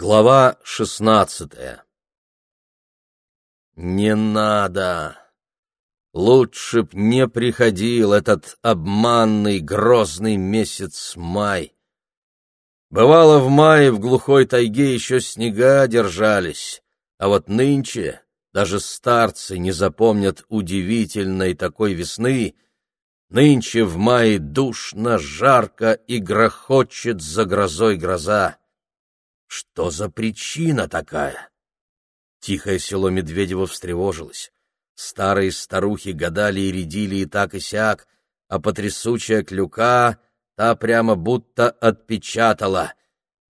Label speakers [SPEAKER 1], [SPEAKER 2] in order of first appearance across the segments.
[SPEAKER 1] Глава шестнадцатая Не надо! Лучше б не приходил этот обманный грозный месяц май. Бывало, в мае в глухой тайге еще снега держались, а вот нынче даже старцы не запомнят удивительной такой весны. Нынче в мае душно, жарко и грохочет за грозой гроза. Что за причина такая? Тихое село Медведево встревожилось. Старые старухи гадали и рядили и так и сяк, а потрясучая клюка та прямо будто отпечатала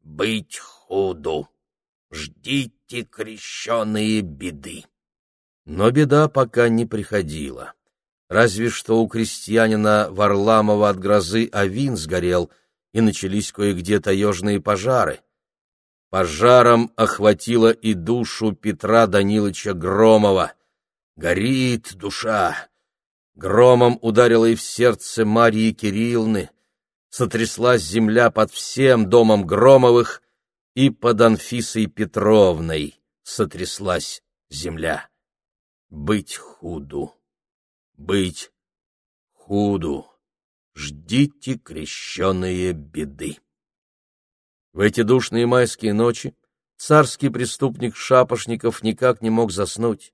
[SPEAKER 1] «Быть худу! Ждите крещеные беды!» Но беда пока не приходила. Разве что у крестьянина Варламова от грозы авин сгорел, и начались кое-где таежные пожары. Пожаром охватила и душу Петра Даниловича Громова. Горит душа. Громом ударила и в сердце Марии Кирилловны. Сотряслась земля под всем домом Громовых, и под Анфисой Петровной сотряслась земля. Быть худу, быть худу, ждите крещеные беды. В эти душные майские ночи царский преступник Шапошников никак не мог заснуть.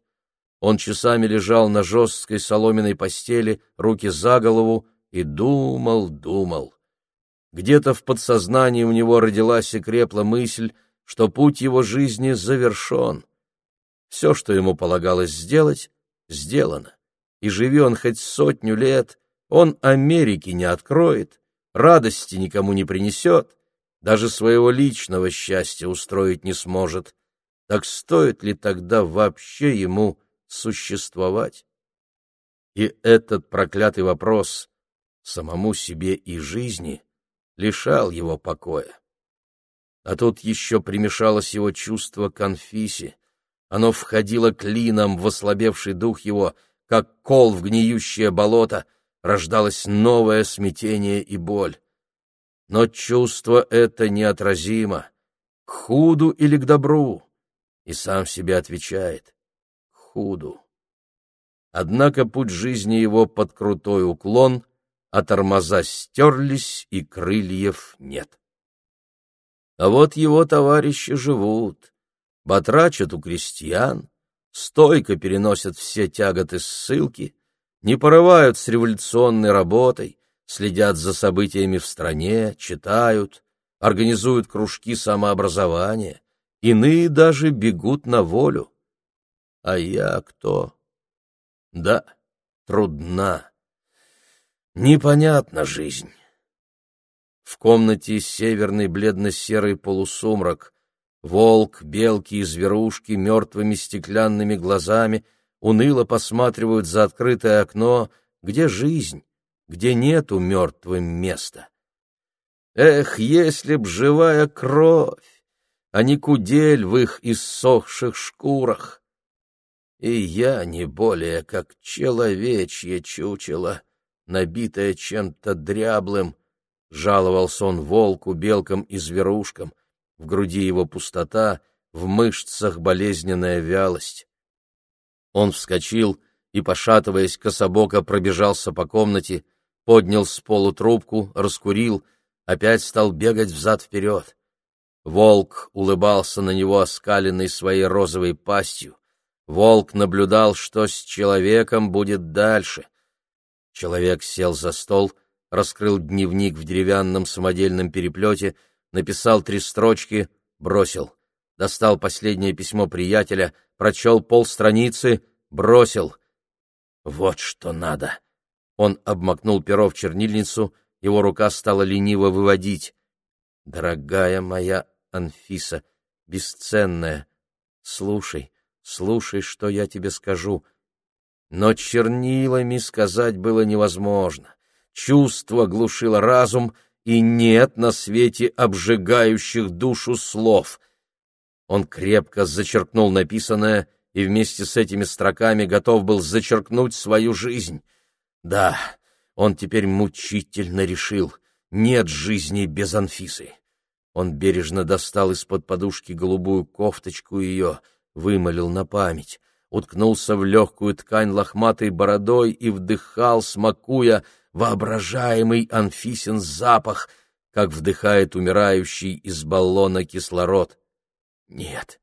[SPEAKER 1] Он часами лежал на жесткой соломенной постели, руки за голову, и думал, думал. Где-то в подсознании у него родилась и крепла мысль, что путь его жизни завершен. Все, что ему полагалось сделать, сделано. И живи он хоть сотню лет, он Америки не откроет, радости никому не принесет, даже своего личного счастья устроить не сможет, так стоит ли тогда вообще ему существовать? И этот проклятый вопрос самому себе и жизни лишал его покоя. А тут еще примешалось его чувство к Анфисе. Оно входило клином в ослабевший дух его, как кол в гниющее болото, рождалось новое смятение и боль. Но чувство это неотразимо. К худу или к добру? И сам себе отвечает. Худу. Однако путь жизни его под крутой уклон, а тормоза стерлись, и крыльев нет. А вот его товарищи живут, батрачат у крестьян, стойко переносят все тяготы ссылки, не порывают с революционной работой, следят за событиями в стране, читают, организуют кружки самообразования, иные даже бегут на волю. А я кто? Да, трудна. Непонятна жизнь. В комнате северный бледно-серый полусумрак. Волк, белки и зверушки мертвыми стеклянными глазами уныло посматривают за открытое окно, где жизнь, где нету мертвым места. Эх, если б живая кровь, а не кудель в их иссохших шкурах! И я не более как человечье чучело, набитое чем-то дряблым, жаловался он волку, белкам и зверушкам, в груди его пустота, в мышцах болезненная вялость. Он вскочил и, пошатываясь, кособоко пробежался по комнате, поднял с полу трубку, раскурил, опять стал бегать взад-вперед. Волк улыбался на него оскаленной своей розовой пастью. Волк наблюдал, что с человеком будет дальше. Человек сел за стол, раскрыл дневник в деревянном самодельном переплете, написал три строчки, бросил. Достал последнее письмо приятеля, прочел полстраницы, бросил. Вот что надо. Он обмакнул перо в чернильницу, его рука стала лениво выводить. «Дорогая моя Анфиса, бесценная, слушай, слушай, что я тебе скажу». Но чернилами сказать было невозможно. Чувство глушило разум, и нет на свете обжигающих душу слов. Он крепко зачеркнул написанное и вместе с этими строками готов был зачеркнуть свою жизнь. Да, он теперь мучительно решил, нет жизни без Анфисы. Он бережно достал из-под подушки голубую кофточку ее, вымолил на память, уткнулся в легкую ткань лохматой бородой и вдыхал, смакуя воображаемый Анфисин запах, как вдыхает умирающий из баллона кислород. Нет,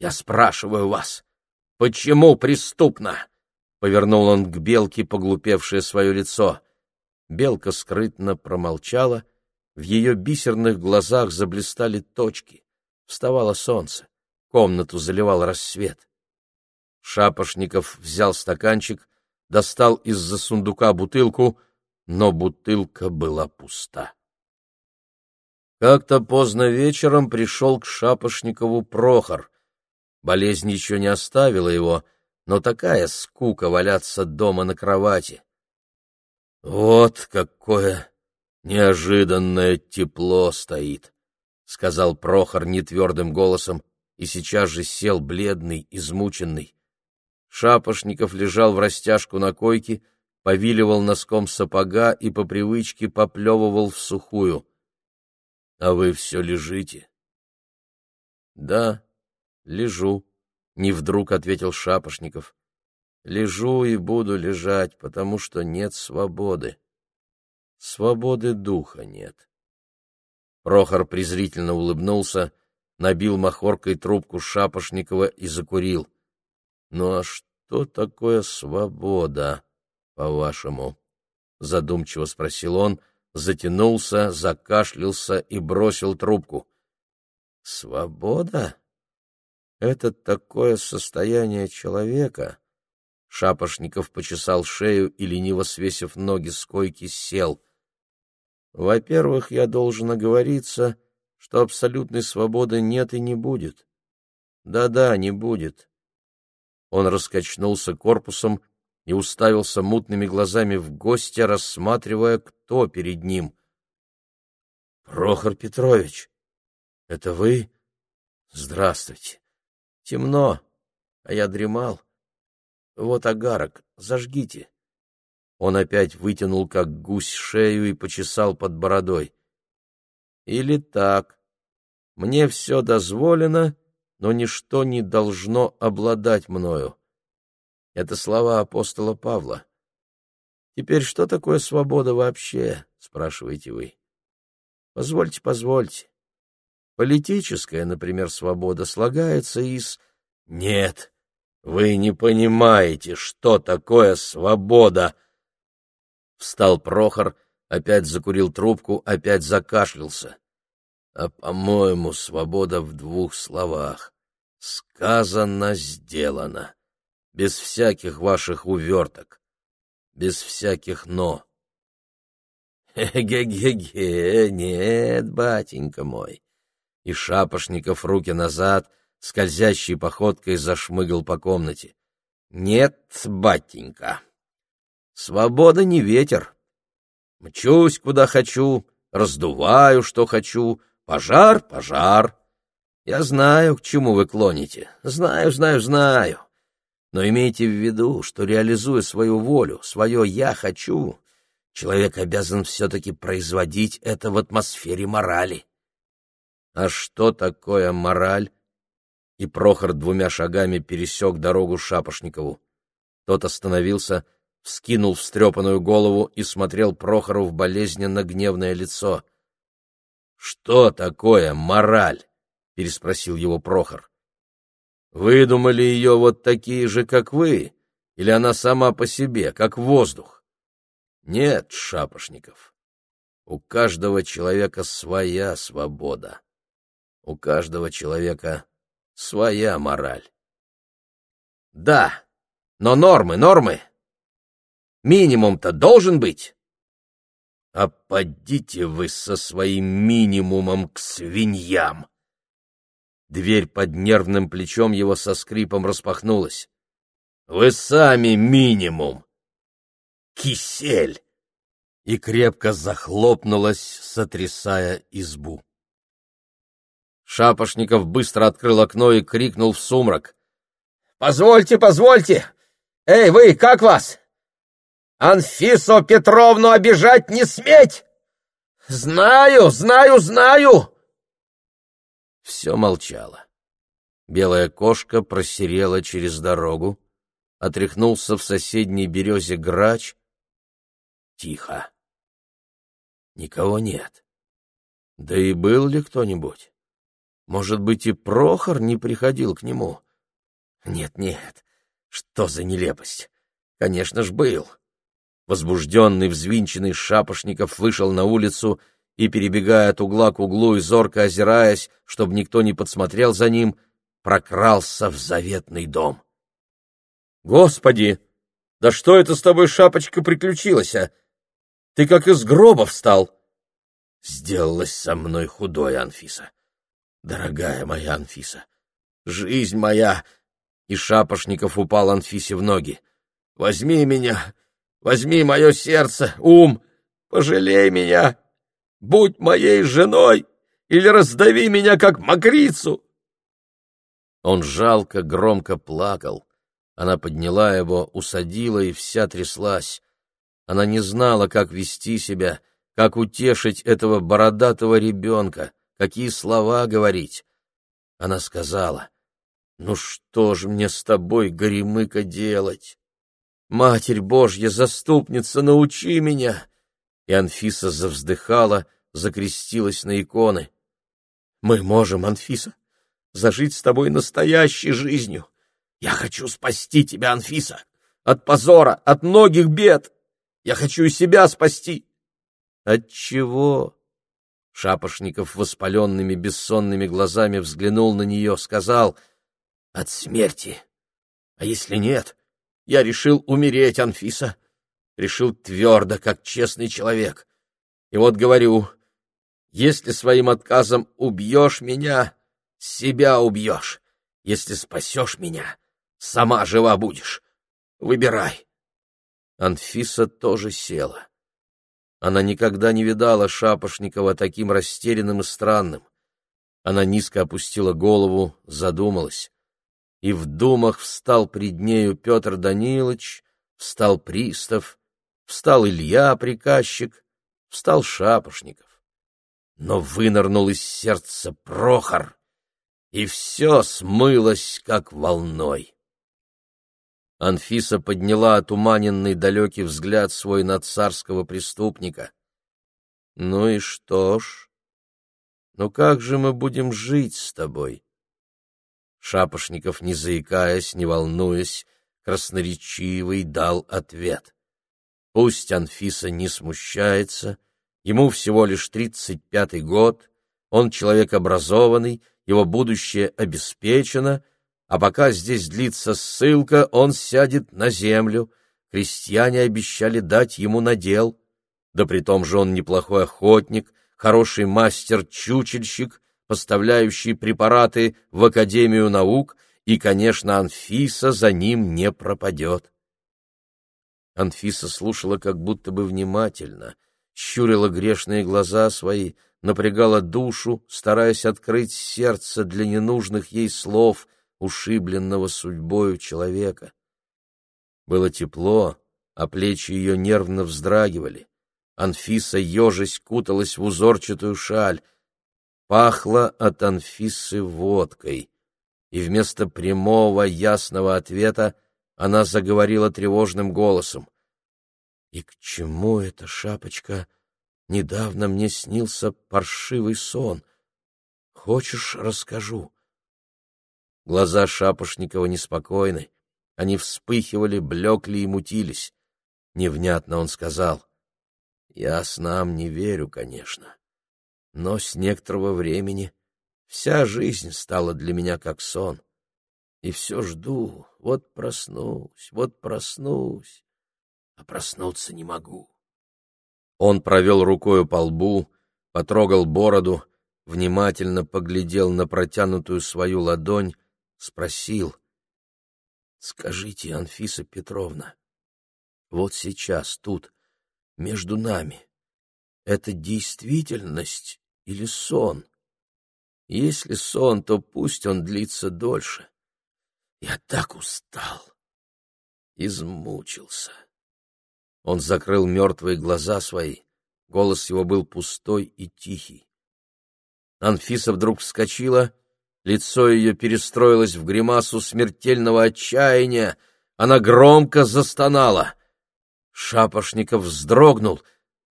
[SPEAKER 1] я спрашиваю вас, почему преступно? Повернул он к белке поглупевшее свое лицо. Белка скрытно промолчала, в ее бисерных глазах заблистали точки. Вставало солнце, комнату заливал рассвет. Шапошников взял стаканчик, достал из-за сундука бутылку, но бутылка была пуста. Как-то поздно вечером пришел к Шапошникову Прохор. Болезнь еще не оставила его, но такая скука валяться дома на кровати. Вот какое неожиданное тепло стоит, — сказал Прохор нетвердым голосом и сейчас же сел бледный, измученный. Шапошников лежал в растяжку на койке, повиливал носком сапога и по привычке поплевывал в сухую. — А вы все лежите? — Да, лежу, — не вдруг ответил Шапошников. — Лежу и буду лежать, потому что нет свободы. Свободы духа нет. Прохор презрительно улыбнулся, набил махоркой трубку Шапошникова и закурил. — Ну а что такое свобода, по-вашему? — задумчиво спросил он, — затянулся, закашлялся и бросил трубку. «Свобода? Это такое состояние человека?» Шапошников почесал шею и, лениво свесив ноги с койки, сел. «Во-первых, я должен оговориться, что абсолютной свободы нет и не будет. Да-да, не будет». Он раскачнулся корпусом и уставился мутными глазами в гостя, рассматривая, кто перед ним. — Прохор Петрович, это вы? Здравствуйте. Темно, а я дремал. Вот агарок, зажгите. Он опять вытянул, как гусь, шею и почесал под бородой. Или так. Мне все дозволено, но ничто не должно обладать мною. Это слова апостола Павла. Теперь что такое свобода вообще, спрашиваете вы? Позвольте, позвольте. Политическая, например, свобода слагается из... Нет, вы не понимаете, что такое свобода. Встал Прохор, опять закурил трубку, опять закашлялся. А, по-моему, свобода в двух словах. Сказано, сделано без всяких ваших уверток, без всяких «но». «Ге-ге-ге, нет, батенька мой!» И Шапошников руки назад, скользящей походкой зашмыгал по комнате. «Нет, батенька, свобода не ветер. Мчусь, куда хочу, раздуваю, что хочу, пожар — пожар. Я знаю, к чему вы клоните, знаю, знаю, знаю. Но имейте в виду, что, реализуя свою волю, свое «я хочу», человек обязан все-таки производить это в атмосфере морали. А что такое мораль? И Прохор двумя шагами пересек дорогу Шапошникову. Тот остановился, вскинул встрепанную голову и смотрел Прохору в болезненно гневное лицо. — Что такое мораль? — переспросил его Прохор. Выдумали ее вот такие же, как вы, или она сама по себе, как воздух? Нет, Шапошников, у каждого человека своя свобода, у каждого человека своя мораль. Да, но нормы, нормы. Минимум-то должен быть. А подите вы со своим минимумом к свиньям. Дверь под нервным плечом его со скрипом распахнулась. «Вы сами минимум!» «Кисель!» И крепко захлопнулась, сотрясая избу. Шапошников быстро открыл окно и крикнул в сумрак. «Позвольте, позвольте! Эй, вы, как вас? Анфису Петровну обижать не сметь! Знаю, знаю, знаю! Все молчало. Белая кошка просерела через дорогу, отряхнулся в соседней березе грач. Тихо. Никого нет. Да и был ли кто-нибудь? Может быть, и Прохор не приходил к нему? Нет-нет, что за нелепость! Конечно ж, был. Возбужденный, взвинченный Шапошников вышел на улицу и, перебегая от угла к углу и зорко озираясь, чтобы никто не подсмотрел за ним, прокрался в заветный дом. «Господи! Да что это с тобой, Шапочка, приключилось, а? Ты как из гроба встал!» Сделалась со мной худой, Анфиса. Дорогая моя Анфиса, жизнь моя! И Шапошников упал Анфисе в ноги. Возьми меня, возьми мое сердце, ум, пожалей меня, будь моей женой или раздави меня, как мокрицу. Он жалко, громко плакал. Она подняла его, усадила и вся тряслась. Она не знала, как вести себя, как утешить этого бородатого ребенка, какие слова говорить. Она сказала, «Ну что ж мне с тобой, Горемыка, делать? Матерь Божья, заступница, научи меня!» И Анфиса завздыхала, закрестилась на иконы. «Мы можем, Анфиса, зажить с тобой настоящей жизнью. Я хочу спасти тебя, Анфиса, от позора, от многих бед. Я хочу и себя спасти. От чего? Шапошников воспаленными бессонными глазами взглянул на нее, сказал, «От смерти. А если нет, я решил умереть, Анфиса. Решил твердо, как честный человек. И вот говорю, если своим отказом убьешь меня, себя убьешь. Если спасешь меня, сама жива будешь. Выбирай». Анфиса тоже села. Она никогда не видала Шапошникова таким растерянным и странным. Она низко опустила голову, задумалась. И в думах встал пред нею Петр Данилович, встал пристав, встал Илья, приказчик, встал Шапошников. Но вынырнул из сердца Прохор, и все смылось, как волной. Анфиса подняла отуманенный далекий взгляд свой на царского преступника. «Ну и что ж? Ну как же мы будем жить с тобой?» Шапошников, не заикаясь, не волнуясь, красноречивый дал ответ. Пусть Анфиса не смущается, ему всего лишь тридцать пятый год, он человек образованный, его будущее обеспечено — а пока здесь длится ссылка, он сядет на землю. Крестьяне обещали дать ему надел. Да при том же он неплохой охотник, хороший мастер-чучельщик, поставляющий препараты в Академию наук, и, конечно, Анфиса за ним не пропадет. Анфиса слушала как будто бы внимательно, щурила грешные глаза свои, напрягала душу, стараясь открыть сердце для ненужных ей слов, ушибленного судьбою человека. Было тепло, а плечи ее нервно вздрагивали. Анфиса, ежась, куталась в узорчатую шаль. Пахло от Анфисы водкой, и вместо прямого ясного ответа она заговорила тревожным голосом. «И к чему эта шапочка? Недавно мне снился паршивый сон. Хочешь, расскажу?» Глаза Шапошникова неспокойны. Они вспыхивали, блекли и мутились. Невнятно он сказал. «Я снам не верю, конечно. Но с некоторого времени вся жизнь стала для меня как сон. И все жду, вот проснусь, вот проснусь, а проснуться не могу». Он провел рукою по лбу, потрогал бороду, внимательно поглядел на протянутую свою ладонь, спросил. «Скажите, Анфиса Петровна, вот сейчас, тут, между нами, это действительность или сон? Если сон, то пусть он длится дольше. Я так устал, измучился». Он закрыл мертвые глаза свои, голос его был пустой и тихий. Анфиса вдруг вскочила, лицо ее перестроилось в гримасу смертельного отчаяния, она громко застонала. Шапошников вздрогнул,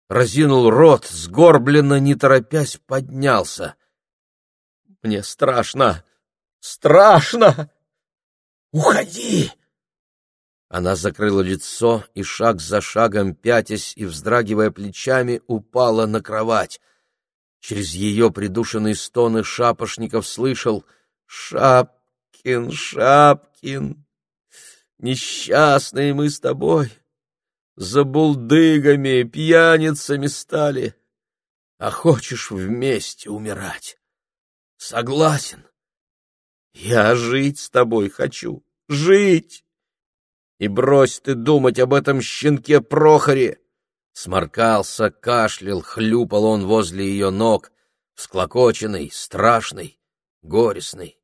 [SPEAKER 1] разинул рот, сгорбленно, не торопясь, поднялся. — Мне страшно! Страшно! Уходи! Она закрыла лицо и шаг за шагом, пятясь и вздрагивая плечами, упала на кровать. Через ее придушенные стоны Шапошников слышал «Шапкин, Шапкин, несчастные мы с тобой, за булдыгами, пьяницами стали, а хочешь вместе умирать. Согласен. Я жить с тобой хочу, жить. И брось ты думать об этом щенке Прохоре. Сморкался, кашлял, хлюпал он возле ее ног, всклокоченный, страшный, горестный.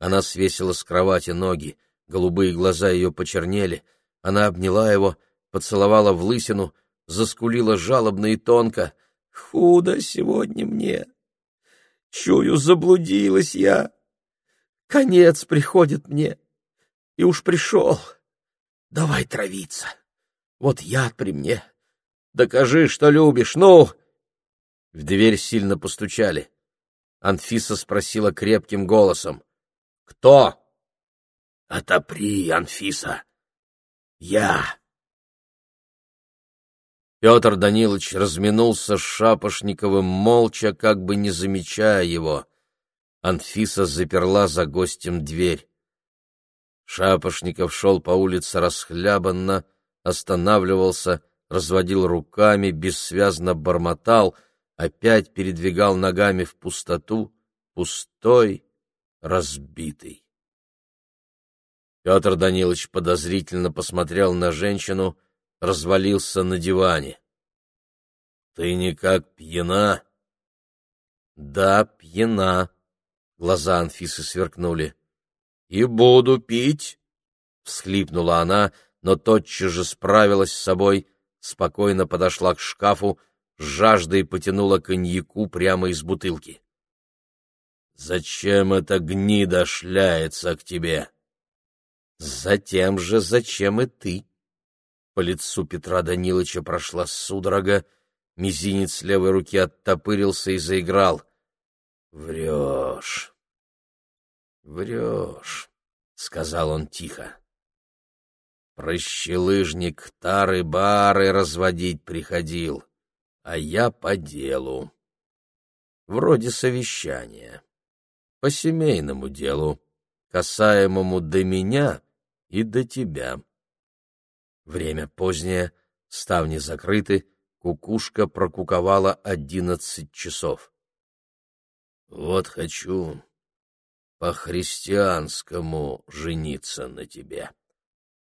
[SPEAKER 1] Она свесила с кровати ноги, голубые глаза ее почернели. Она обняла его, поцеловала в лысину, заскулила жалобно и тонко. «Худо сегодня мне! Чую, заблудилась я! Конец приходит мне, и уж пришел!» Давай травиться. Вот яд при мне. Докажи, что любишь, ну!» В дверь сильно постучали. Анфиса спросила крепким голосом. «Кто?» «Отопри, Анфиса! Я!» Петр Данилович разминулся с Шапошниковым молча, как бы не замечая его. Анфиса заперла за гостем дверь. Шапошников шел по улице расхлябанно, останавливался, разводил руками, бессвязно бормотал, опять передвигал ногами в пустоту, пустой, разбитый. Петр Данилович подозрительно посмотрел на женщину, развалился на диване. — Ты никак пьяна? — Да, пьяна. Глаза Анфисы сверкнули. И буду пить, — всхлипнула она, но тотчас же справилась с собой, спокойно подошла к шкафу, с жаждой потянула коньяку прямо из бутылки. — Зачем эта гнида шляется к тебе? — Затем же, зачем и ты. По лицу Петра Даниловича прошла судорога, мизинец левой руки оттопырился и заиграл. — Врешь. Врешь, — сказал он тихо. Прощелыжник тары-бары разводить приходил, а я по делу. Вроде совещания. По семейному делу, касаемому до меня и до тебя. Время позднее, ставни закрыты, кукушка прокуковала одиннадцать часов. Вот хочу, по-христианскому жениться на тебе, —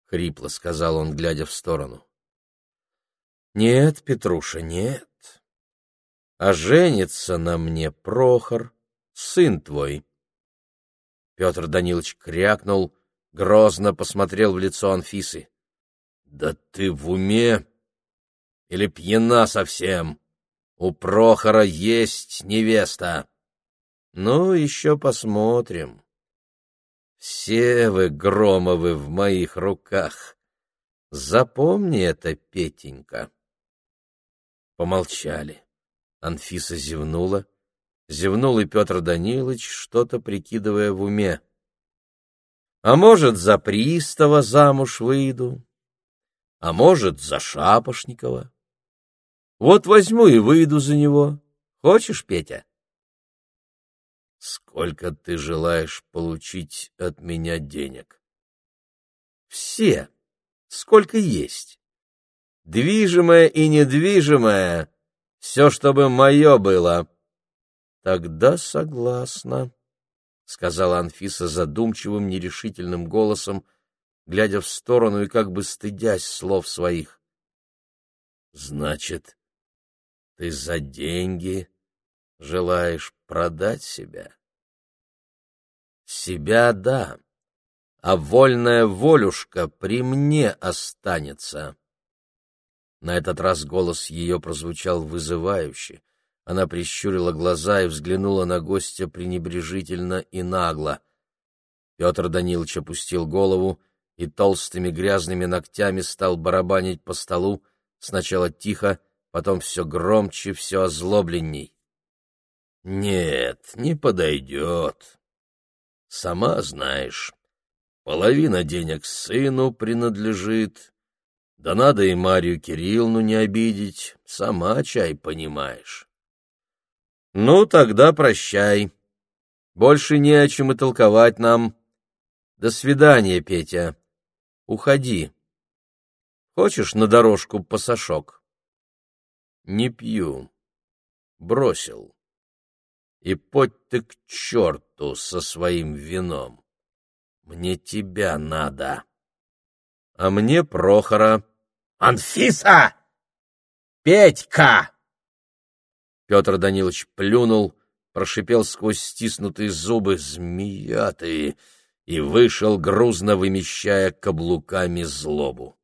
[SPEAKER 1] хрипло сказал он, глядя в сторону. — Нет, Петруша, нет. А женится на мне Прохор, сын твой. Петр Данилович крякнул, грозно посмотрел в лицо Анфисы. — Да ты в уме? Или пьяна совсем? У Прохора есть невеста. Ну, еще посмотрим. Все вы, Громовы, в моих руках. Запомни это, Петенька. Помолчали. Анфиса зевнула. Зевнул и Петр Данилович, что-то прикидывая в уме. А может, за пристава замуж выйду, а может, за Шапошникова. Вот возьму и выйду за него. Хочешь, Петя? Сколько ты желаешь получить от меня денег? Все. Сколько есть. Движимое и недвижимое. Все, чтобы мое было. Тогда согласна, — сказала Анфиса задумчивым, нерешительным голосом, глядя в сторону и как бы стыдясь слов своих. — Значит, ты за деньги желаешь продать себя? Себя — да, а вольная волюшка при мне останется. На этот раз голос ее прозвучал вызывающе. Она прищурила глаза и взглянула на гостя пренебрежительно и нагло. Петр Данилович опустил голову и толстыми грязными ногтями стал барабанить по столу, сначала тихо, потом все громче, все озлобленней. — Нет, не подойдет. Сама знаешь, половина денег сыну принадлежит, да надо и Марию Кирилловну не обидеть, сама чай понимаешь. — Ну, тогда прощай. Больше не о чем и толковать нам. До свидания, Петя. Уходи. Хочешь на дорожку пасашок? Не пью. Бросил. И подь ты к черту со своим вином. Мне тебя надо. А мне Прохора. Анфиса! Петька! Петр Данилович плюнул, прошипел сквозь стиснутые зубы «Змея ты!» и вышел, грузно вымещая каблуками злобу.